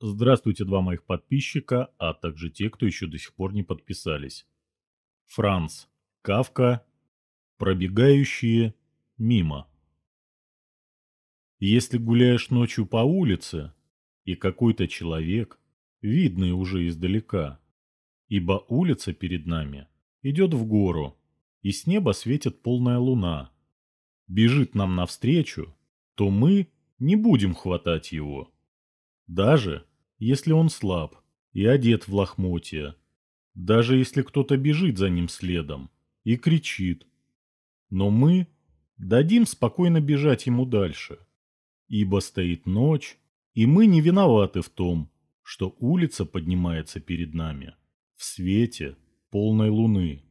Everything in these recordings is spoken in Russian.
Здравствуйте, два моих подписчика, а также те, кто еще до сих пор не подписались. Франц, Кавка, пробегающие мимо. Если гуляешь ночью по улице, и какой-то человек, видный уже издалека, ибо улица перед нами идет в гору, и с неба светит полная луна, бежит нам навстречу, то мы не будем хватать его. Даже если он слаб и одет в лохмотья, даже если кто-то бежит за ним следом и кричит. Но мы дадим спокойно бежать ему дальше, ибо стоит ночь, и мы не виноваты в том, что улица поднимается перед нами в свете полной луны.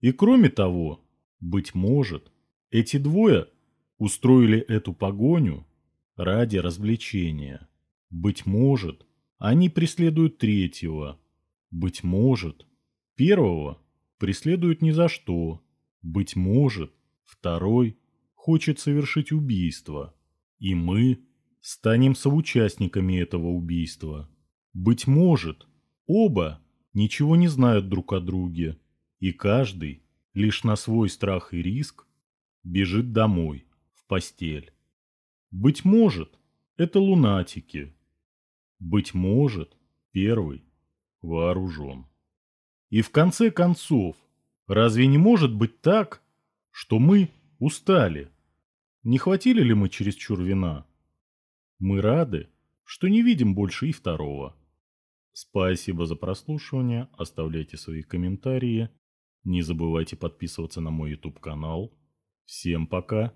И кроме того, быть может, эти двое устроили эту погоню ради развлечения. Быть может, они преследуют третьего. Быть может, первого преследуют ни за что. Быть может, второй хочет совершить убийство. И мы станем соучастниками этого убийства. Быть может, оба ничего не знают друг о друге, и каждый, лишь на свой страх и риск, бежит домой, в постель. Быть может, это лунатики, быть может, первый вооружен. И в конце концов, разве не может быть так, что мы устали? Не хватили ли мы чересчур вина? Мы рады, что не видим больше и второго. Спасибо за прослушивание, оставляйте свои комментарии, не забывайте подписываться на мой YouTube канал. Всем пока!